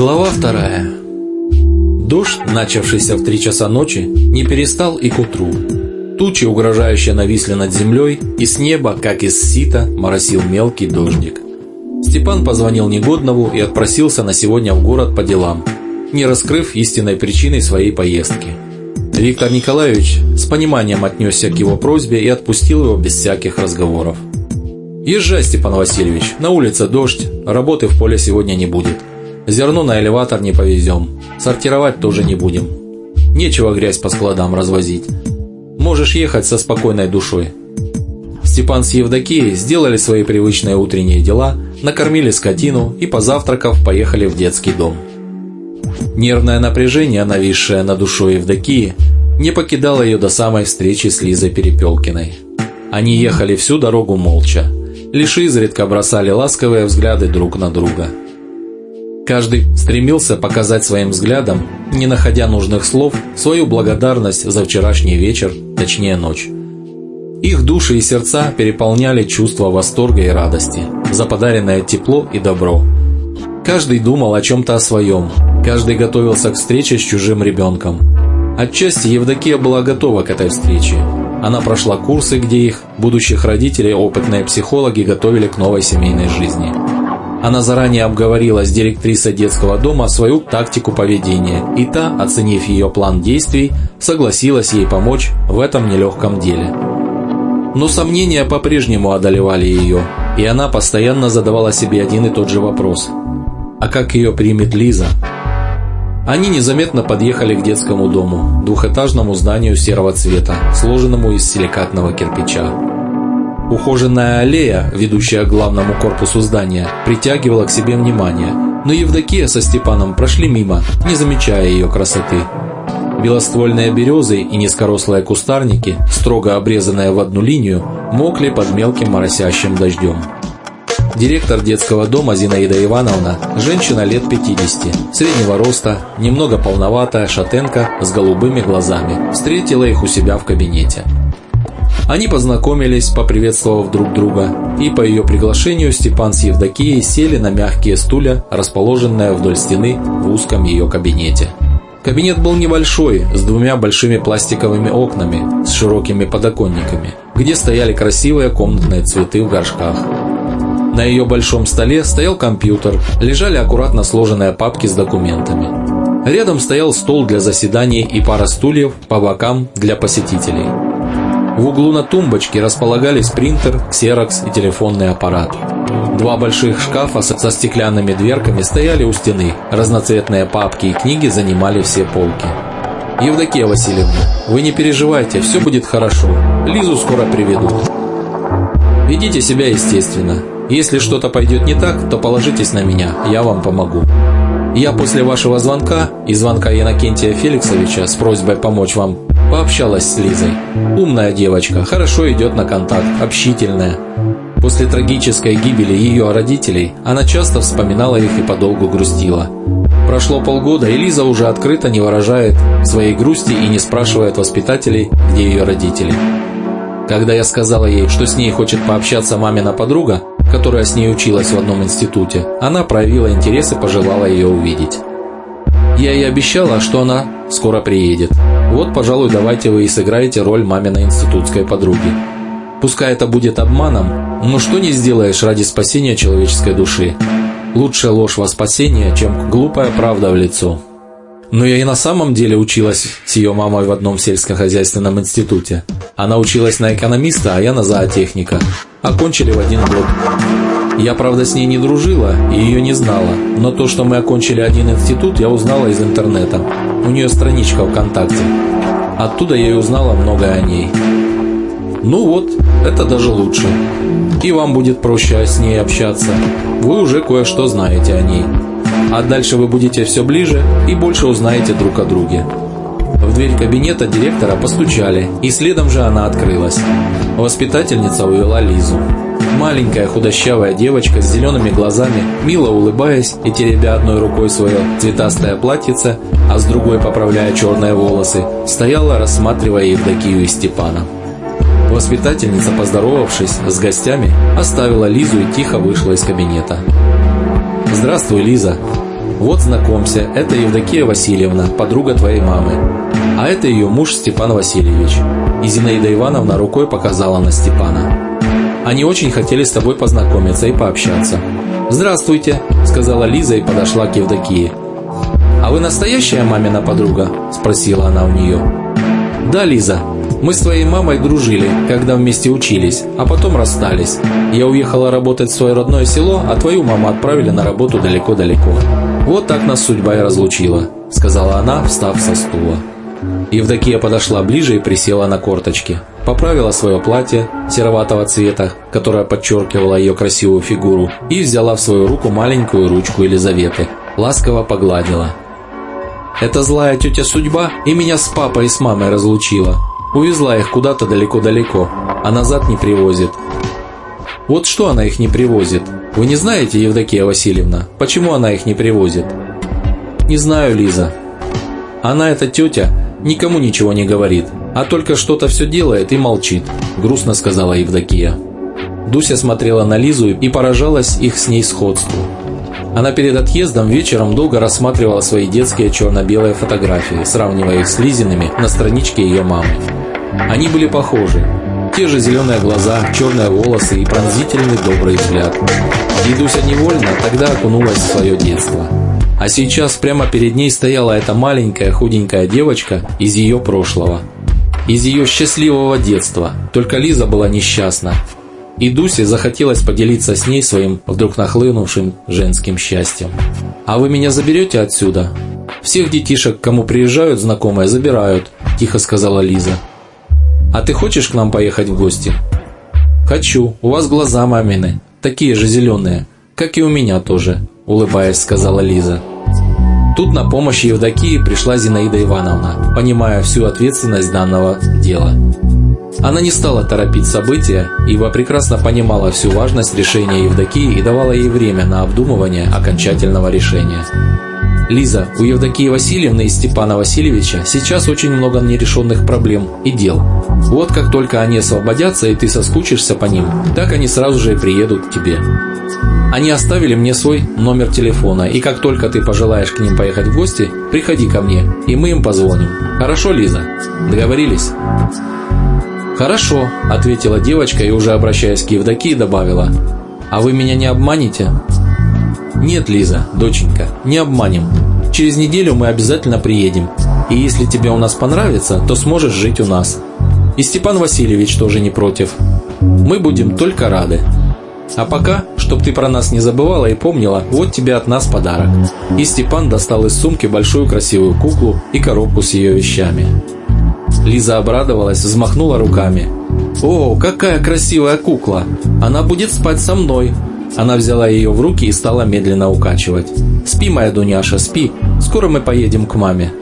Глава вторая. Дождь, начавшийся в три часа ночи, не перестал и к утру. Тучи угрожающе нависли над землей, и с неба, как из сита, моросил мелкий дождик. Степан позвонил Негоднову и отпросился на сегодня в город по делам, не раскрыв истинной причины своей поездки. Виктор Николаевич с пониманием отнесся к его просьбе и отпустил его без всяких разговоров. «Езжай, Степан Васильевич, на улице дождь, работы в поле сегодня не будет. Зерно на элеватор не повезем. Сортировать тоже не будем. Нечего грязь по складам развозить. Можешь ехать со спокойной душой. Степан с Евдокией сделали свои привычные утренние дела, накормили скотину и, позавтракав, поехали в детский дом. Нервное напряжение, нависшее над душой Евдокии, не покидало ее до самой встречи с Лизой Перепелкиной. Они ехали всю дорогу молча, лишь изредка бросали ласковые взгляды друг на друга – Каждый стремился показать своим взглядом, не находя нужных слов, свою благодарность за вчерашний вечер, точнее ночь. Их души и сердца переполняли чувства восторга и радости за подаренное тепло и добро. Каждый думал о чем-то о своем, каждый готовился к встрече с чужим ребенком. Отчасти Евдокия была готова к этой встрече. Она прошла курсы, где их, будущих родителей, опытные психологи готовили к новой семейной жизни. Она заранее обговорила с директрисой детского дома свою тактику поведения, и та, оценив ее план действий, согласилась ей помочь в этом нелегком деле. Но сомнения по-прежнему одолевали ее, и она постоянно задавала себе один и тот же вопрос. А как ее примет Лиза? Они незаметно подъехали к детскому дому, двухэтажному зданию серого цвета, сложенному из силикатного кирпича. Ухоженная аллея, ведущая к главному корпусу здания, притягивала к себе внимание, но Евдокия со Степаном прошли мимо, не замечая ее красоты. Белоствольные березы и низкорослые кустарники, строго обрезанные в одну линию, мокли под мелким моросящим дождем. Директор детского дома Зинаида Ивановна, женщина лет 50, среднего роста, немного полноватая, шатенка с голубыми глазами, встретила их у себя в кабинете. Они познакомились, поприветствовав друг друга, и по ее приглашению Степан с Евдокией сели на мягкие стулья, расположенные вдоль стены в узком ее кабинете. Кабинет был небольшой, с двумя большими пластиковыми окнами, с широкими подоконниками, где стояли красивые комнатные цветы в горшках. На ее большом столе стоял компьютер, лежали аккуратно сложенные папки с документами. Рядом стоял стол для заседаний и пара стульев по бокам для посетителей. В углу на тумбочке располагались принтер, ксерокс и телефонный аппарат. Два больших шкафа со стеклянными дверками стояли у стены. Разноцветные папки и книги занимали все полки. «Евдокия Васильевна, вы не переживайте, все будет хорошо. Лизу скоро приведут. Ведите себя естественно. Если что-то пойдет не так, то положитесь на меня, я вам помогу. Я после вашего звонка и звонка Янокентия Феликсовича с просьбой помочь вам Пообщалась с Лизой. Умная девочка, хорошо идет на контакт, общительная. После трагической гибели ее родителей она часто вспоминала их и подолгу грустила. Прошло полгода, и Лиза уже открыто не выражает своей грусти и не спрашивает воспитателей, где ее родители. Когда я сказала ей, что с ней хочет пообщаться мамина подруга, которая с ней училась в одном институте, она проявила интерес и пожелала ее увидеть. Я ей обещала, что она скоро приедет. Вот, пожалуй, давайте вы и сыграете роль маминой институтской подруги. Пускай это будет обманом, но что не сделаешь ради спасения человеческой души. Лучше ложь во спасение, чем глупая правда в лицо. Но я и на самом деле училась с ее мамой в одном сельскохозяйственном институте. Она училась на экономиста, а я на зоотехника. Окончили в один год. Я, правда, с ней не дружила и ее не знала, но то, что мы окончили один институт, я узнала из интернета. У нее страничка ВКонтакте. Оттуда я и узнала многое о ней. Ну вот, это даже лучше. И вам будет проще с ней общаться. Вы уже кое-что знаете о ней. А дальше вы будете все ближе и больше узнаете друг о друге. В дверь кабинета директора постучали, и следом же она открылась. Воспитательница увела Лизу. Маленькая худощавая девочка с зелеными глазами, мило улыбаясь и теребя одной рукой свое цветастое платьице, а с другой поправляя черные волосы, стояла, рассматривая Евдокию и Степана. Воспитательница, поздоровавшись с гостями, оставила Лизу и тихо вышла из кабинета. «Здравствуй, Лиза!» Вот знакомься, это Евдокия Васильевна, подруга твоей мамы. А это ее муж Степан Васильевич. И Зинаида Ивановна рукой показала на Степана. Они очень хотели с тобой познакомиться и пообщаться. «Здравствуйте», – сказала Лиза и подошла к Евдокии. «А вы настоящая мамина подруга?» – спросила она у нее. «Да, Лиза. Мы с твоей мамой дружили, когда вместе учились, а потом расстались. Я уехала работать в свое родное село, а твою маму отправили на работу далеко-далеко. Вот так нас судьба и разлучила», – сказала она, встав со стула. Евдокия подошла ближе и присела на корточки. Поправила свое платье сероватого цвета, которое подчеркивало ее красивую фигуру, и взяла в свою руку маленькую ручку Елизаветы. Ласково погладила. «Это злая тетя судьба и меня с папой и с мамой разлучила. Увезла их куда-то далеко-далеко, а назад не привозит. Вот что она их не привозит? Вы не знаете, Евдокия Васильевна, почему она их не привозит?» «Не знаю, Лиза. Она, эта тетя, никому ничего не говорит, а только что-то все делает и молчит», – грустно сказала Евдокия. Дуся смотрела на Лизу и поражалась их с ней сходству. Она перед отъездом вечером долго рассматривала свои детские черно-белые фотографии, сравнивая их с Лизиными на страничке ее мамы. Они были похожи. Те же зеленые глаза, черные волосы и пронзительный добрый взгляд. И Дуся невольно тогда окунулась в свое детство. А сейчас прямо перед ней стояла эта маленькая худенькая девочка из ее прошлого. Из ее счастливого детства. Только Лиза была несчастна. И Дусе захотелось поделиться с ней своим вдруг нахлынувшим женским счастьем. «А вы меня заберете отсюда?» «Всех детишек, кому приезжают знакомые, забирают», – тихо сказала Лиза. «А ты хочешь к нам поехать в гости?» «Хочу. У вас глаза мамины. Такие же зеленые. Как и у меня тоже», – улыбаясь, сказала Лиза. Тут на помощь Евдокии пришла Зинаида Ивановна, понимая всю ответственность данного дела. Она не стала торопить события, ибо прекрасно понимала всю важность решения Евдокии и давала ей время на обдумывание окончательного решения. Лиза, у Евдокии Васильевны и Степана Васильевича сейчас очень много нерешенных проблем и дел. Вот как только они освободятся и ты соскучишься по ним, так они сразу же и приедут к тебе. Они оставили мне свой номер телефона, и как только ты пожелаешь к ним поехать в гости, приходи ко мне, и мы им позвоним. Хорошо, Лиза? Договорились?» «Хорошо», – ответила девочка и уже обращаясь к Евдокии добавила. «А вы меня не обманете?» «Нет, Лиза, доченька, не обманем. Через неделю мы обязательно приедем. И если тебе у нас понравится, то сможешь жить у нас. И Степан Васильевич тоже не против. Мы будем только рады». А пока, чтоб ты про нас не забывала и помнила, вот тебе от нас подарок». И Степан достал из сумки большую красивую куклу и коробку с ее вещами. Лиза обрадовалась, взмахнула руками. «О, какая красивая кукла! Она будет спать со мной!» Она взяла ее в руки и стала медленно укачивать. «Спи, моя Дуняша, спи! Скоро мы поедем к маме!»